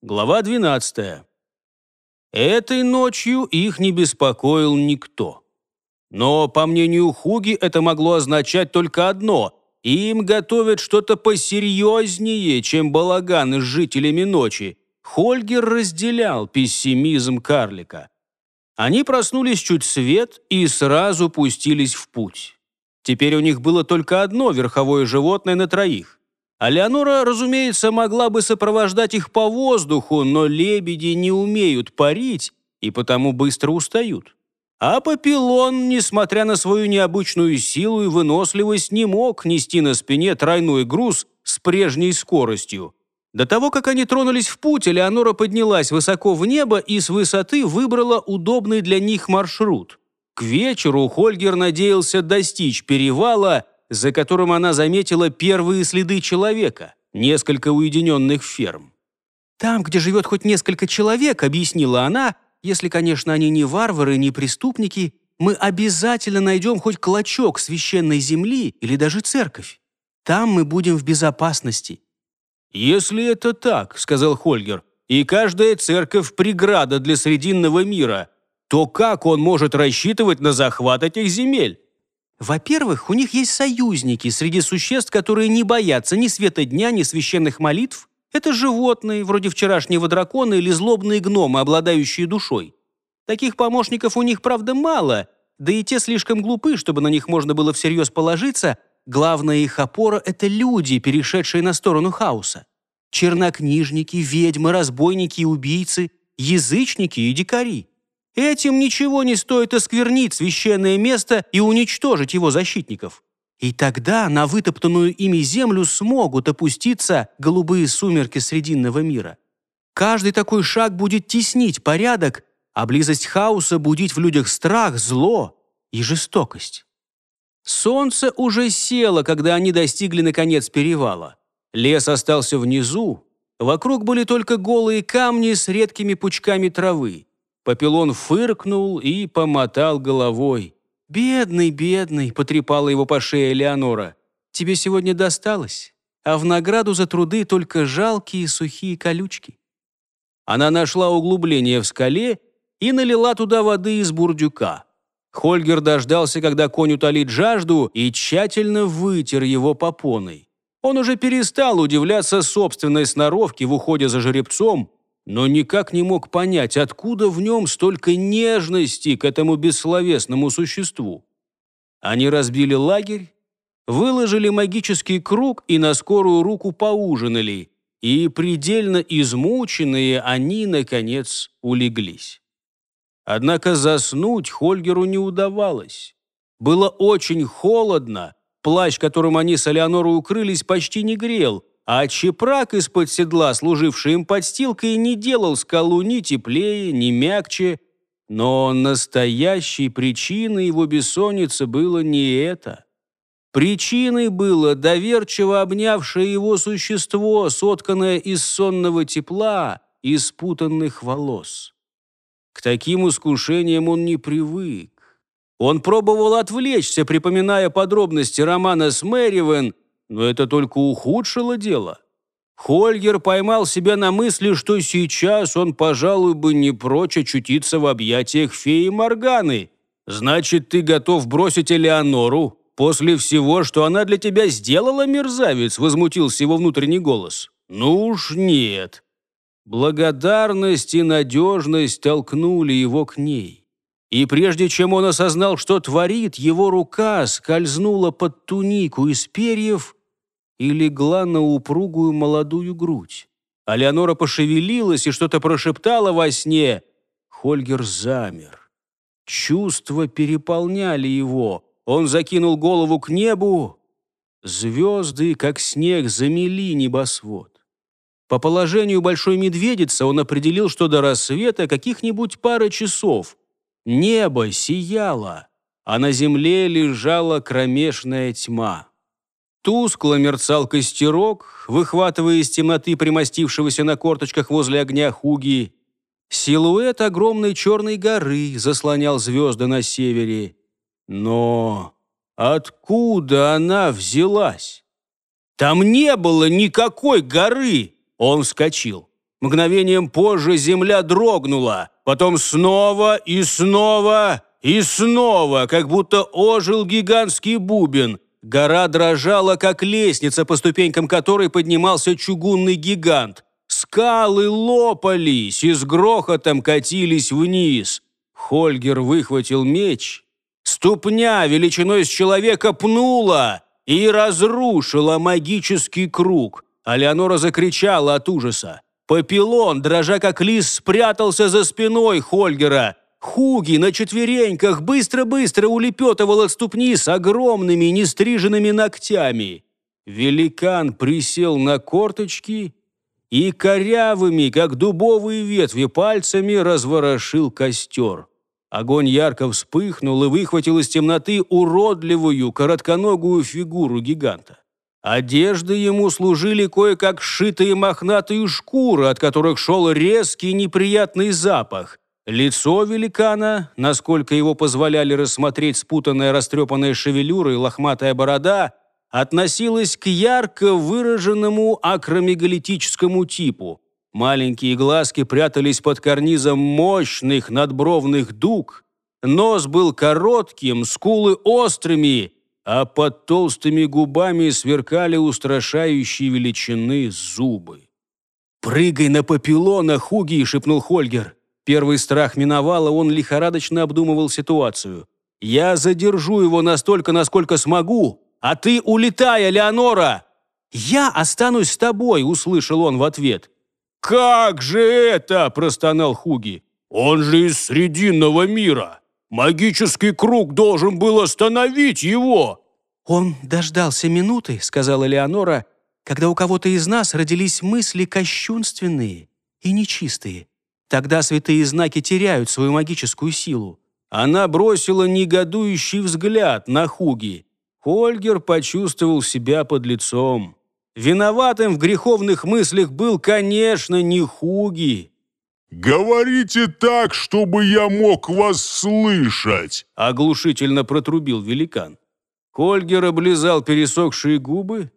Глава 12. Этой ночью их не беспокоил никто. Но, по мнению Хуги, это могло означать только одно – им готовят что-то посерьезнее, чем балаганы с жителями ночи. Хольгер разделял пессимизм карлика. Они проснулись чуть свет и сразу пустились в путь. Теперь у них было только одно верховое животное на троих. А разумеется, могла бы сопровождать их по воздуху, но лебеди не умеют парить и потому быстро устают. А Папилон, несмотря на свою необычную силу и выносливость, не мог нести на спине тройной груз с прежней скоростью. До того, как они тронулись в путь, Элеонора поднялась высоко в небо и с высоты выбрала удобный для них маршрут. К вечеру Хольгер надеялся достичь перевала, за которым она заметила первые следы человека, несколько уединенных ферм. «Там, где живет хоть несколько человек», — объяснила она, — если, конечно, они не варвары, не преступники, мы обязательно найдем хоть клочок священной земли или даже церковь. Там мы будем в безопасности». «Если это так», — сказал Хольгер, «и каждая церковь — преграда для Срединного мира, то как он может рассчитывать на захват этих земель?» «Во-первых, у них есть союзники среди существ, которые не боятся ни света дня, ни священных молитв, это животные, вроде вчерашнего дракона или злобные гномы, обладающие душой. Таких помощников у них, правда, мало, да и те слишком глупы, чтобы на них можно было всерьез положиться. Главная их опора — это люди, перешедшие на сторону хаоса. Чернокнижники, ведьмы, разбойники и убийцы, язычники и дикари. Этим ничего не стоит осквернить священное место и уничтожить его защитников. И тогда на вытоптанную ими землю смогут опуститься голубые сумерки Срединного мира. Каждый такой шаг будет теснить порядок, а близость хаоса будить в людях страх, зло и жестокость. Солнце уже село, когда они достигли, наконец, перевала. Лес остался внизу. Вокруг были только голые камни с редкими пучками травы. Папилон фыркнул и помотал головой. «Бедный, бедный!» — потрепала его по шее Леонора. «Тебе сегодня досталось, а в награду за труды только жалкие сухие колючки». Она нашла углубление в скале и налила туда воды из бурдюка. Хольгер дождался, когда конь утолит жажду, и тщательно вытер его попоной. Он уже перестал удивляться собственной сноровке в уходе за жеребцом, но никак не мог понять, откуда в нем столько нежности к этому бессловесному существу. Они разбили лагерь, выложили магический круг и на скорую руку поужинали, и предельно измученные они, наконец, улеглись. Однако заснуть Хольгеру не удавалось. Было очень холодно, плащ, которым они с Элеонорой укрылись, почти не грел, а чепрак из-под седла, служивший им подстилкой, не делал скалу ни теплее, ни мягче, но настоящей причиной его бессонницы было не это. Причиной было доверчиво обнявшее его существо, сотканное из сонного тепла и спутанных волос. К таким искушениям он не привык. Он пробовал отвлечься, припоминая подробности романа с Мэривен, но это только ухудшило дело. Хольгер поймал себя на мысли, что сейчас он, пожалуй, бы не прочь очутиться в объятиях феи Морганы. «Значит, ты готов бросить Элеонору после всего, что она для тебя сделала, мерзавец?» возмутился его внутренний голос. «Ну уж нет». Благодарность и надежность толкнули его к ней. И прежде чем он осознал, что творит, его рука скользнула под тунику из перьев и легла на упругую молодую грудь. А Леонора пошевелилась и что-то прошептала во сне. Хольгер замер. Чувства переполняли его. Он закинул голову к небу. Звезды, как снег, замели небосвод. По положению большой медведицы он определил, что до рассвета каких-нибудь пара часов. Небо сияло, а на земле лежала кромешная тьма. Тускло мерцал костерок, выхватывая из темноты примостившегося на корточках возле огня Хуги. Силуэт огромной черной горы заслонял звезды на севере. Но откуда она взялась? Там не было никакой горы! Он вскочил. Мгновением позже земля дрогнула, потом снова и снова и снова, как будто ожил гигантский бубен. Гора дрожала, как лестница, по ступенькам которой поднимался чугунный гигант. Скалы лопались и с грохотом катились вниз. Хольгер выхватил меч. Ступня величиной с человека пнула и разрушила магический круг. А Леонора закричала от ужаса. Папилон, дрожа как лис, спрятался за спиной Хольгера. Хуги на четвереньках быстро-быстро улепетывал от ступни с огромными нестриженными ногтями. Великан присел на корточки и корявыми, как дубовые ветви, пальцами разворошил костер. Огонь ярко вспыхнул и выхватил из темноты уродливую, коротконогую фигуру гиганта. Одежды ему служили кое-как сшитые мохнатые шкуры, от которых шел резкий неприятный запах. Лицо великана, насколько его позволяли рассмотреть спутанная растрепанная шевелюра и лохматая борода, относилось к ярко выраженному акромегалитическому типу. Маленькие глазки прятались под карнизом мощных надбровных дуг, нос был коротким, скулы острыми – а под толстыми губами сверкали устрашающие величины зубы. «Прыгай на папилона, Хуги!» – шепнул Хольгер. Первый страх миновал, а он лихорадочно обдумывал ситуацию. «Я задержу его настолько, насколько смогу, а ты улетай, Леонора!» «Я останусь с тобой!» – услышал он в ответ. «Как же это?» – простонал Хуги. «Он же из Срединного мира!» Магический круг должен был остановить его!» «Он дождался минуты», — сказала Леонора, «когда у кого-то из нас родились мысли кощунственные и нечистые. Тогда святые знаки теряют свою магическую силу». Она бросила негодующий взгляд на Хуги. Хольгер почувствовал себя под лицом. Виноватым в греховных мыслях был, конечно, не Хуги, «Говорите так, чтобы я мог вас слышать!» Оглушительно протрубил великан. Хольгер облизал пересохшие губы,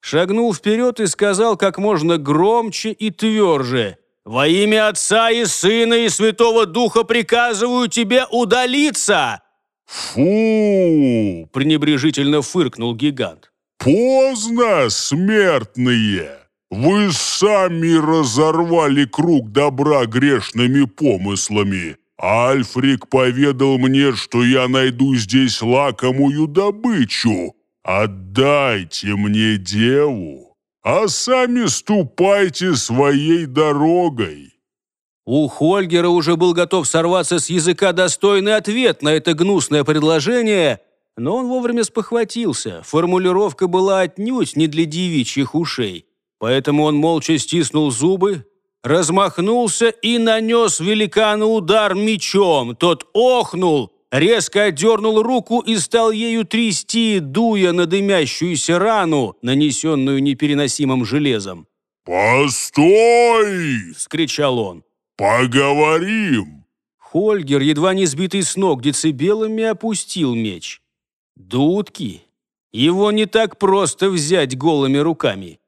шагнул вперед и сказал как можно громче и тверже. «Во имя Отца и Сына и Святого Духа приказываю тебе удалиться!» «Фу!» – пренебрежительно фыркнул гигант. «Поздно, смертные!» Вы сами разорвали круг добра грешными помыслами. Альфрик поведал мне, что я найду здесь лакомую добычу. Отдайте мне деву, а сами ступайте своей дорогой». У Хольгера уже был готов сорваться с языка достойный ответ на это гнусное предложение, но он вовремя спохватился. Формулировка была отнюдь не для девичьих ушей. Поэтому он молча стиснул зубы, размахнулся и нанес великану удар мечом. Тот охнул, резко отдернул руку и стал ею трясти, дуя на дымящуюся рану, нанесенную непереносимым железом. «Постой!» — скричал он. «Поговорим!» Хольгер, едва не сбитый с ног децибелами, опустил меч. Дудки. Его не так просто взять голыми руками.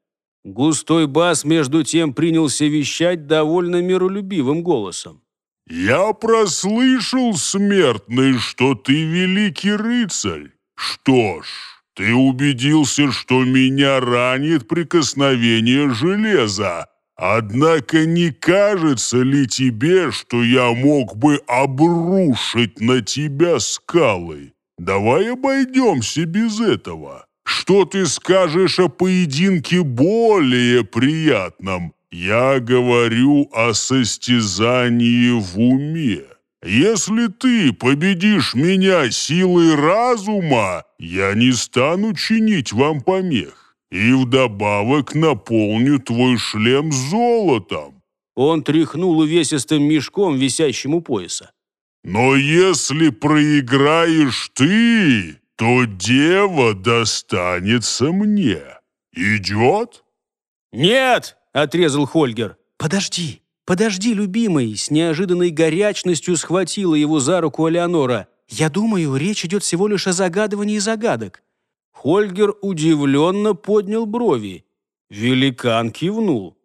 Густой бас между тем принялся вещать довольно миролюбивым голосом. «Я прослышал, смертный, что ты великий рыцарь. Что ж, ты убедился, что меня ранит прикосновение железа. Однако не кажется ли тебе, что я мог бы обрушить на тебя скалы? Давай обойдемся без этого». Что ты скажешь о поединке более приятном? Я говорю о состязании в уме. Если ты победишь меня силой разума, я не стану чинить вам помех. И вдобавок наполню твой шлем золотом». Он тряхнул увесистым мешком, висящим у пояса. «Но если проиграешь ты, то дева достанется мне. Идет?» «Нет!» — отрезал Хольгер. «Подожди, подожди, любимый!» С неожиданной горячностью схватила его за руку Алеонора. «Я думаю, речь идет всего лишь о загадывании загадок». Хольгер удивленно поднял брови. Великан кивнул.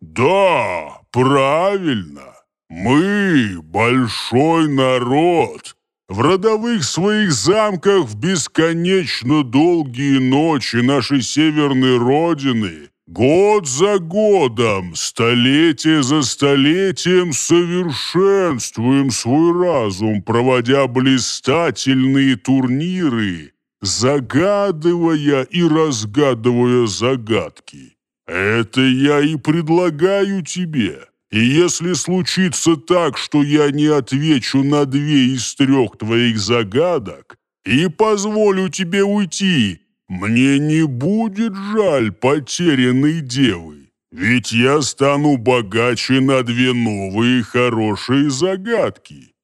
«Да, правильно. Мы большой народ. В родовых своих замках в бесконечно долгие ночи нашей северной родины год за годом, столетие за столетием совершенствуем свой разум, проводя блистательные турниры, загадывая и разгадывая загадки. Это я и предлагаю тебе. И если случится так, что я не отвечу на две из трех твоих загадок и позволю тебе уйти, мне не будет жаль потерянной девы, ведь я стану богаче на две новые хорошие загадки.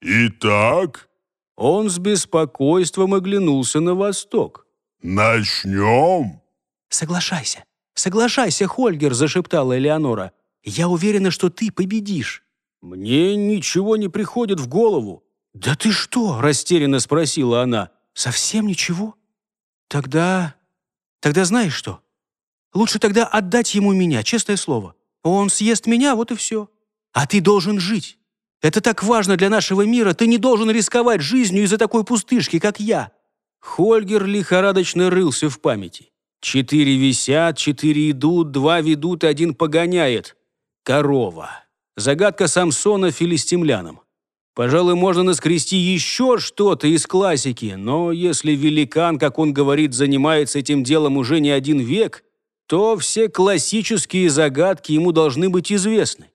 Итак...» Он с беспокойством оглянулся на восток. «Начнем?» «Соглашайся, соглашайся, Хольгер», — зашептала Элеонора. «Я уверена, что ты победишь». «Мне ничего не приходит в голову». «Да ты что?» — растерянно спросила она. «Совсем ничего?» «Тогда... тогда знаешь что? Лучше тогда отдать ему меня, честное слово. Он съест меня, вот и все. А ты должен жить. Это так важно для нашего мира. Ты не должен рисковать жизнью из-за такой пустышки, как я». Хольгер лихорадочно рылся в памяти. Четыре висят, четыре идут, два ведут, один погоняет. Корова. Загадка Самсона филистимлянам. Пожалуй, можно наскрести еще что-то из классики, но если великан, как он говорит, занимается этим делом уже не один век, то все классические загадки ему должны быть известны.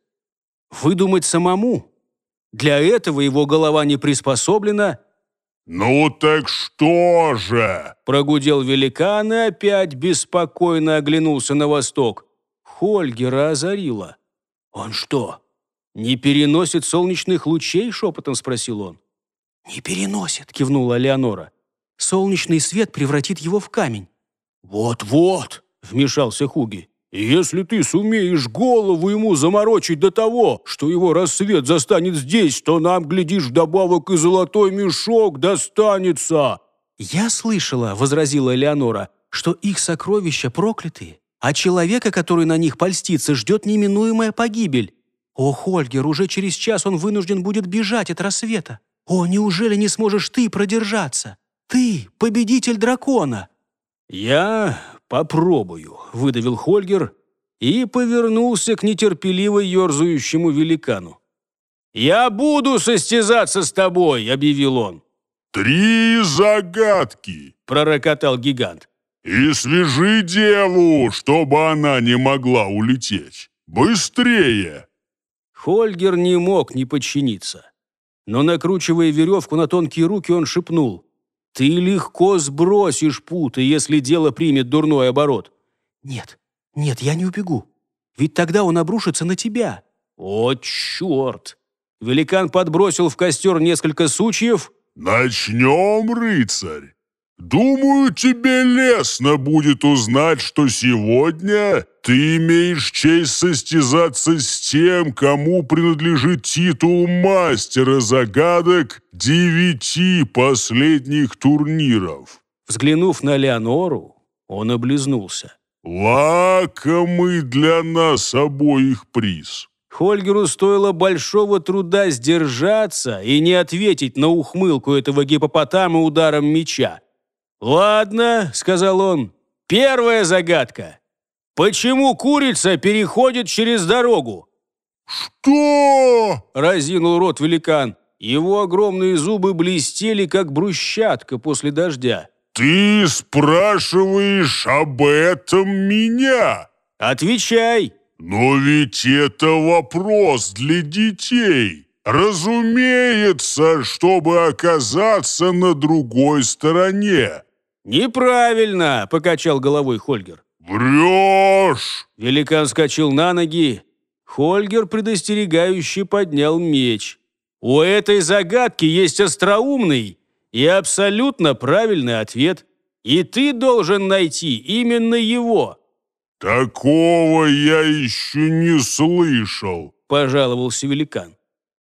Выдумать самому. Для этого его голова не приспособлена. «Ну так что же?» – прогудел великан и опять беспокойно оглянулся на восток. Хольгера озарила. «Он что, «Не переносит солнечных лучей?» — шепотом спросил он. «Не переносит», — кивнула Леонора. «Солнечный свет превратит его в камень». «Вот-вот», — вмешался Хуги. «Если ты сумеешь голову ему заморочить до того, что его рассвет застанет здесь, то нам, глядишь, вдобавок и золотой мешок достанется». «Я слышала», — возразила Леонора, «что их сокровища проклятые, а человека, который на них польстится, ждет неминуемая погибель. «О, Хольгер, уже через час он вынужден будет бежать от рассвета. О, неужели не сможешь ты продержаться? Ты — победитель дракона!» «Я попробую», — выдавил Хольгер и повернулся к нетерпеливо ерзающему великану. «Я буду состязаться с тобой», — объявил он. «Три загадки», — пророкотал гигант. «И свяжи деву, чтобы она не могла улететь. Быстрее!» Хольгер не мог не подчиниться. Но, накручивая веревку на тонкие руки, он шепнул. «Ты легко сбросишь путы, если дело примет дурной оборот». «Нет, нет, я не убегу. Ведь тогда он обрушится на тебя». «О, черт!» Великан подбросил в костер несколько сучьев. «Начнем, рыцарь!» Думаю, тебе лестно будет узнать, что сегодня ты имеешь честь состязаться с тем, кому принадлежит титул мастера загадок девяти последних турниров. Взглянув на Леонору, он облизнулся. Лакомый для нас обоих приз. Хольгеру стоило большого труда сдержаться и не ответить на ухмылку этого гипопотама ударом меча. «Ладно», — сказал он, — «первая загадка. Почему курица переходит через дорогу?» «Что?» — разинул рот великан. Его огромные зубы блестели, как брусчатка после дождя. «Ты спрашиваешь об этом меня?» «Отвечай!» «Но ведь это вопрос для детей!» Разумеется, чтобы оказаться на другой стороне. «Неправильно!» – покачал головой Хольгер. «Врешь!» Великан вскочил на ноги. Хольгер предостерегающе поднял меч. «У этой загадки есть остроумный и абсолютно правильный ответ. И ты должен найти именно его». «Такого я еще не слышал», – пожаловался великан.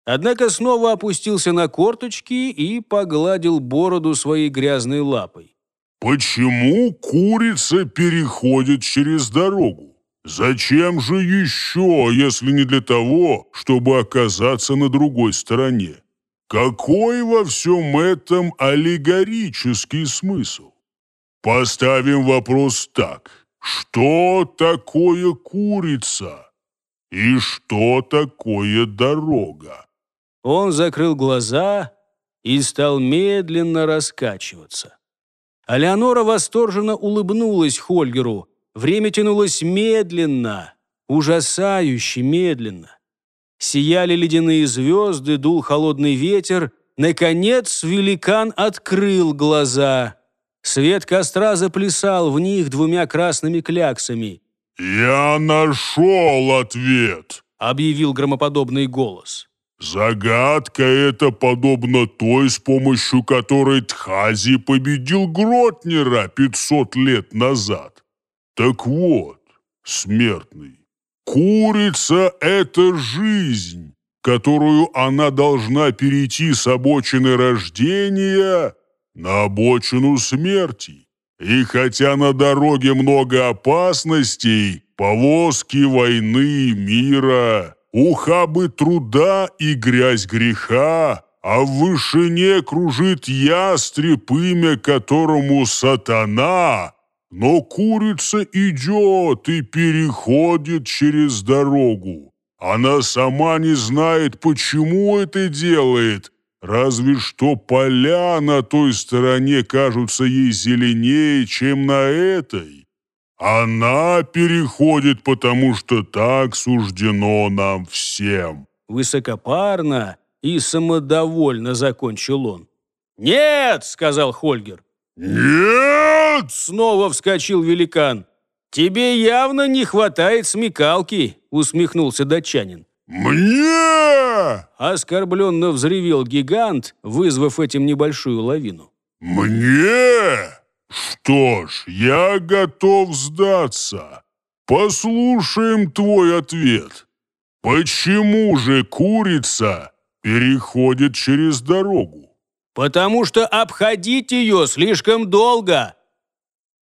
Однако снова опустился на корточки и погладил бороду своей грязной лапой. Почему курица переходит через дорогу? Зачем же еще, если не для того, чтобы оказаться на другой стороне? Какой во всем этом аллегорический смысл? Поставим вопрос так. Что такое курица? И что такое дорога? Он закрыл глаза и стал медленно раскачиваться. А Леонора восторженно улыбнулась Хольгеру. Время тянулось медленно, ужасающе медленно. Сияли ледяные звезды, дул холодный ветер. Наконец великан открыл глаза. Свет костра заплясал в них двумя красными кляксами. «Я нашел ответ!» — объявил громоподобный голос. Загадка эта подобна той, с помощью которой Тхази победил Гротнера 500 лет назад. Так вот, смертный, курица – это жизнь, которую она должна перейти с обочины рождения на обочину смерти. И хотя на дороге много опасностей, повозки войны, мира – ухабы труда и грязь греха, а в вышине кружит ястреб, имя которому сатана. Но курица идет и переходит через дорогу. Она сама не знает, почему это делает, разве что поля на той стороне кажутся ей зеленее, чем на этой. Она переходит, потому что так суждено нам всем. Высокопарно и самодовольно закончил он. «Нет!» — сказал Хольгер. «Нет!» — снова вскочил великан. «Тебе явно не хватает смекалки», — усмехнулся датчанин. «Мне!» — оскорбленно взревел гигант, вызвав этим небольшую лавину. «Мне!» «Что ж, я готов сдаться. Послушаем твой ответ. Почему же курица переходит через дорогу?» «Потому что обходить ее слишком долго».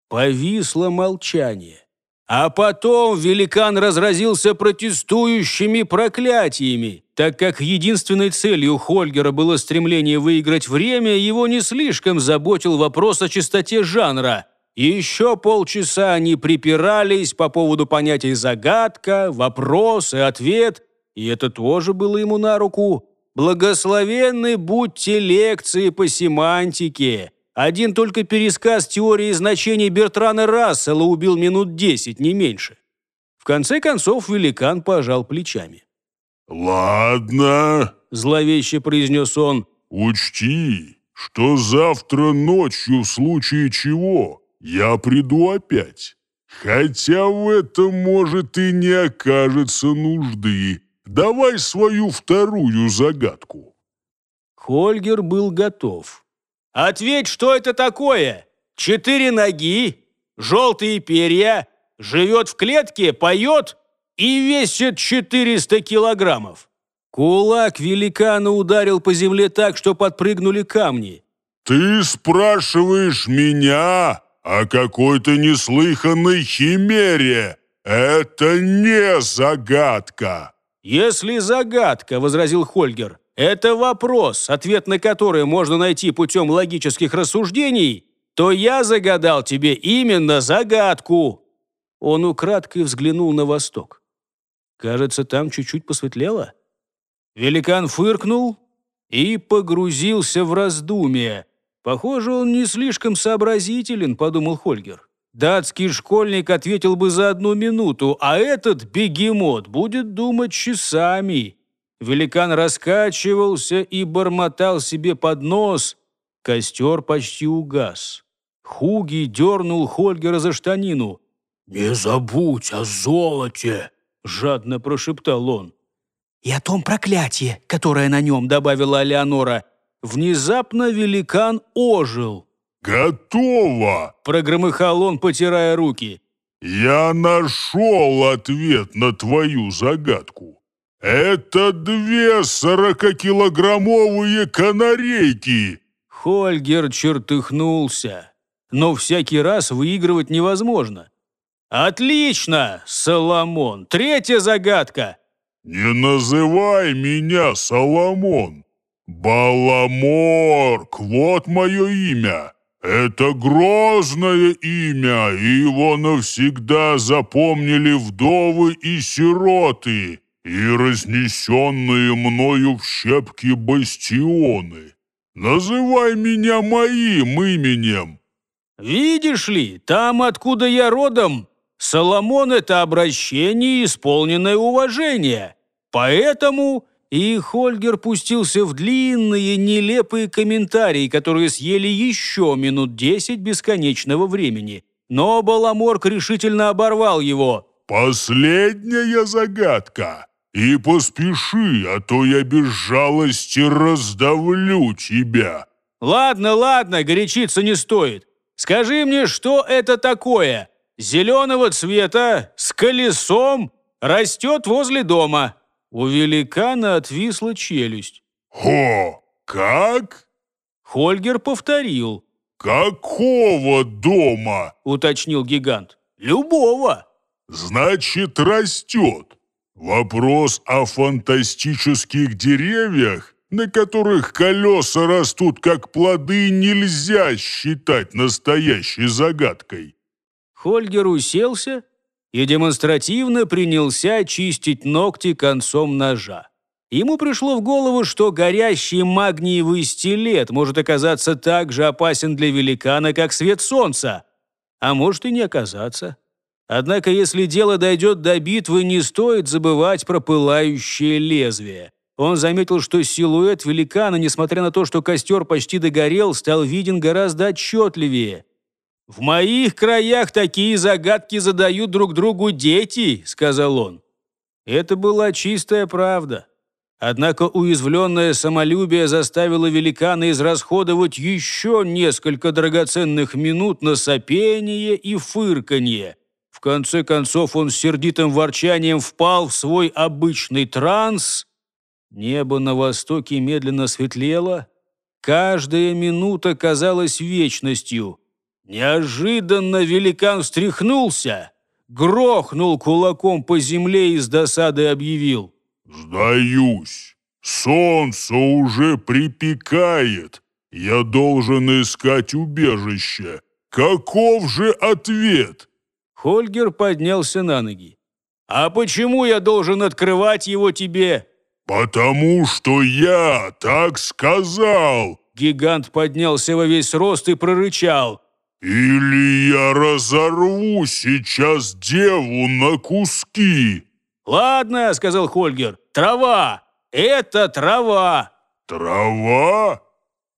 Повисло молчание. А потом великан разразился протестующими проклятиями. Так как единственной целью Хольгера было стремление выиграть время, его не слишком заботил вопрос о чистоте жанра. еще полчаса они припирались по поводу понятий «загадка», «вопрос» и «ответ», и это тоже было ему на руку. Благословенны будьте лекции по семантике. Один только пересказ теории значений Бертрана Рассела убил минут десять, не меньше. В конце концов великан пожал плечами. «Ладно», – зловеще произнес он. «Учти, что завтра ночью, в случае чего, я приду опять. Хотя в этом, может, и не окажется нужды. Давай свою вторую загадку». Хольгер был готов. Ответь, что это такое? Четыре ноги, желтые перья, живет в клетке, поет и весит 400 килограммов. Кулак великана ударил по земле так, что подпрыгнули камни. «Ты спрашиваешь меня о какой-то неслыханной химере? Это не загадка!» «Если загадка», — возразил Хольгер, это вопрос, ответ на который можно найти путем логических рассуждений, то я загадал тебе именно загадку». Он украдкой взглянул на восток. Кажется, там чуть-чуть посветлело. Великан фыркнул и погрузился в раздумие. Похоже, он не слишком сообразителен, подумал Хольгер. Датский школьник ответил бы за одну минуту, а этот бегемот будет думать часами. Великан раскачивался и бормотал себе под нос. Костер почти угас. Хуги дернул Хольгера за штанину. «Не забудь о золоте!» — жадно прошептал он. «И о том проклятии, которое на нем», — добавила Алеонора. Внезапно великан ожил. «Готово!» — прогромыхал он, потирая руки. «Я нашел ответ на твою загадку. «Это две сорокакилограммовые канарейки!» Хольгер чертыхнулся. Но всякий раз выигрывать невозможно. Отлично, Соломон. Третья загадка. Не называй меня Соломон. Баламорк, вот мое имя. Это грозное имя, и его навсегда запомнили вдовы и сироты, и разнесенные мною в щепки бастионы. Называй меня моим именем. Видишь ли, там, откуда я родом, Соломон — это обращение, исполненное уважение. Поэтому и Хольгер пустился в длинные, нелепые комментарии, которые съели еще минут десять бесконечного времени. Но Баламорк решительно оборвал его. «Последняя загадка. И поспеши, а то я без жалости раздавлю тебя». «Ладно, ладно, горячиться не стоит. Скажи мне, что это такое? Зеленого цвета, с колесом, растет возле дома». У великана отвисла челюсть. «Хо, как?» Хольгер повторил. «Какого дома?» – уточнил гигант. «Любого». «Значит, растет. Вопрос о фантастических деревьях, на которых колеса растут как плоды, нельзя считать настоящей загадкой». Хольгер уселся и демонстративно принялся чистить ногти концом ножа. Ему пришло в голову, что горящий магниевый стилет может оказаться так же опасен для великана, как свет солнца. А может и не оказаться. Однако, если дело дойдет до битвы, не стоит забывать про пылающее лезвие. Он заметил, что силуэт великана, несмотря на то, что костер почти догорел, стал виден гораздо отчетливее. «В моих краях такие загадки задают друг другу дети», — сказал он. Это была чистая правда. Однако уязвленное самолюбие заставило великана израсходовать еще несколько драгоценных минут на сопение и фырканье. В конце концов он с сердитым ворчанием впал в свой обычный транс. Небо на востоке медленно светлело. Каждая минута казалась вечностью — Неожиданно великан встряхнулся, грохнул кулаком по земле и с досады объявил. «Сдаюсь. Солнце уже припекает. Я должен искать убежище. Каков же ответ?» Хольгер поднялся на ноги. «А почему я должен открывать его тебе?» «Потому что я так сказал!» Гигант поднялся во весь рост и прорычал. «Или я разорву сейчас деву на куски!» «Ладно», — сказал Хольгер, — «трава! Это трава!» «Трава?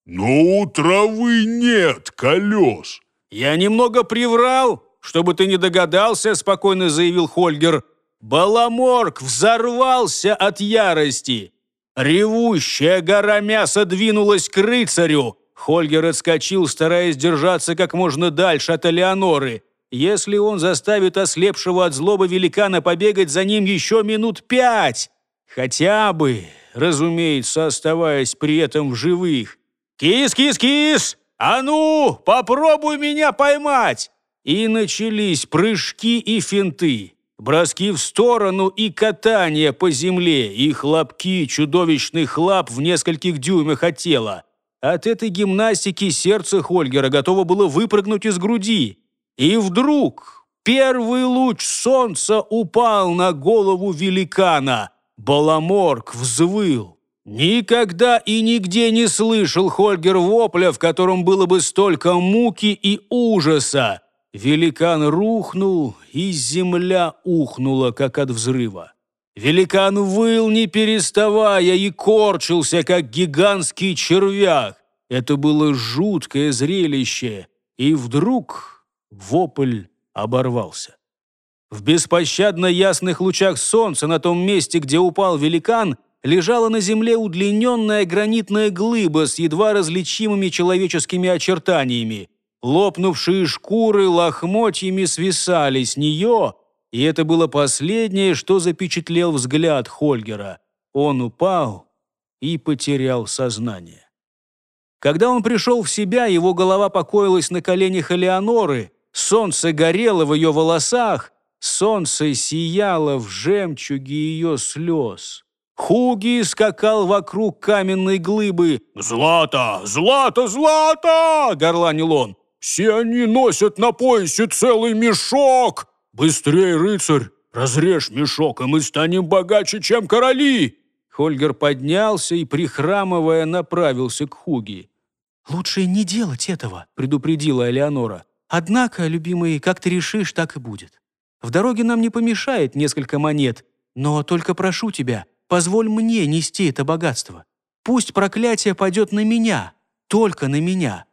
Но у травы нет колес!» «Я немного приврал, чтобы ты не догадался», — спокойно заявил Хольгер. Баламорг взорвался от ярости. Ревущая гора мяса двинулась к рыцарю. Хольгер отскочил, стараясь держаться как можно дальше от Элеоноры. Если он заставит ослепшего от злобы великана побегать за ним еще минут пять, хотя бы, разумеется, оставаясь при этом в живых. «Кис, кис, кис! А ну, попробуй меня поймать!» И начались прыжки и финты, броски в сторону и катание по земле, и хлопки чудовищных лап в нескольких дюймах от тела. От этой гимнастики сердце Хольгера готово было выпрыгнуть из груди. И вдруг первый луч солнца упал на голову великана. Баламорг взвыл. Никогда и нигде не слышал Хольгер вопля, в котором было бы столько муки и ужаса. Великан рухнул, и земля ухнула, как от взрыва. Великан выл, не переставая, и корчился, как гигантский червяк. Это было жуткое зрелище, и вдруг вопль оборвался. В беспощадно ясных лучах солнца на том месте, где упал великан, лежала на земле удлиненная гранитная глыба с едва различимыми человеческими очертаниями. Лопнувшие шкуры лохмотьями свисали с нее, и это было последнее, что запечатлел взгляд Хольгера. Он упал и потерял сознание. Когда он пришел в себя, его голова покоилась на коленях Элеоноры. Солнце горело в ее волосах, солнце сияло в жемчуге ее слез. Хуги скакал вокруг каменной глыбы. «Злато! Злато! Злато!» — горланил он. «Все они носят на поясе целый мешок! Быстрей, рыцарь! Разрежь мешок, и мы станем богаче, чем короли!» Хольгер поднялся и, прихрамывая, направился к Хуги. «Лучше не делать этого», — предупредила Элеонора. «Однако, любимый, как ты решишь, так и будет. В дороге нам не помешает несколько монет, но только прошу тебя, Позволь мне нести это богатство. Пусть проклятие пойдет на меня, только на меня».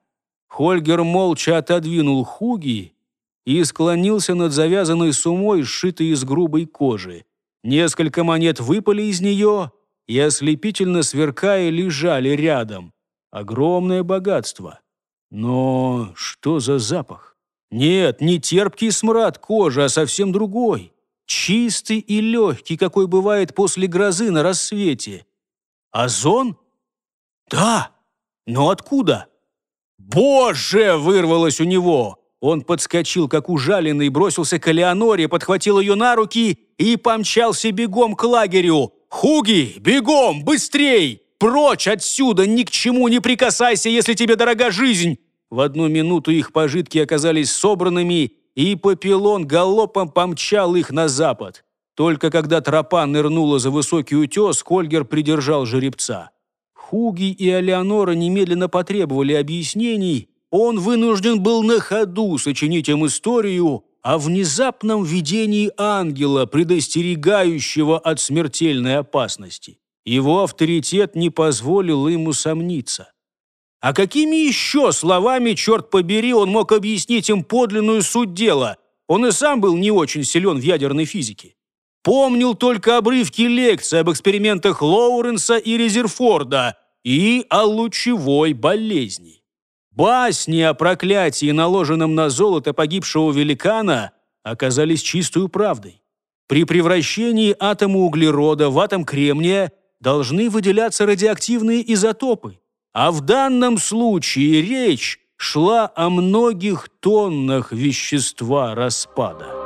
Хольгер молча отодвинул хуги и склонился над завязанной сумой, сшитой из грубой кожи. Несколько монет выпали из нее и, ослепительно сверкая, лежали рядом. Огромное богатство. Но что за запах? Нет, не терпкий смрад кожи, а совсем другой. Чистый и легкий, какой бывает после грозы на рассвете. Озон? Да, но откуда? «Боже!» — вырвалось у него. Он подскочил, как ужаленный, бросился к Элеоноре, подхватил ее на руки и помчался бегом к лагерю. «Хуги, бегом, быстрей! Прочь отсюда, ни к чему не прикасайся, если тебе дорога жизнь!» В одну минуту их пожитки оказались собранными, и Папилон галопом помчал их на запад. Только когда тропа нырнула за высокий утес, Кольгер придержал жеребца. Хуги и Алеонора немедленно потребовали объяснений. Он вынужден был на ходу сочинить им историю о внезапном видении ангела, предостерегающего от смертельной опасности. Его авторитет не позволил ему сомниться. А какими еще словами, черт побери, он мог объяснить им подлинную суть дела? Он и сам был не очень силен в ядерной физике. Помнил только обрывки лекций об экспериментах Лоуренса и Резерфорда и о лучевой болезни. Басни о проклятии, наложенном на золото погибшего великана, оказались чистую правдой. При превращении атома углерода в атом кремния должны выделяться радиоактивные изотопы. А в данном случае речь шла о многих тоннах вещества распада.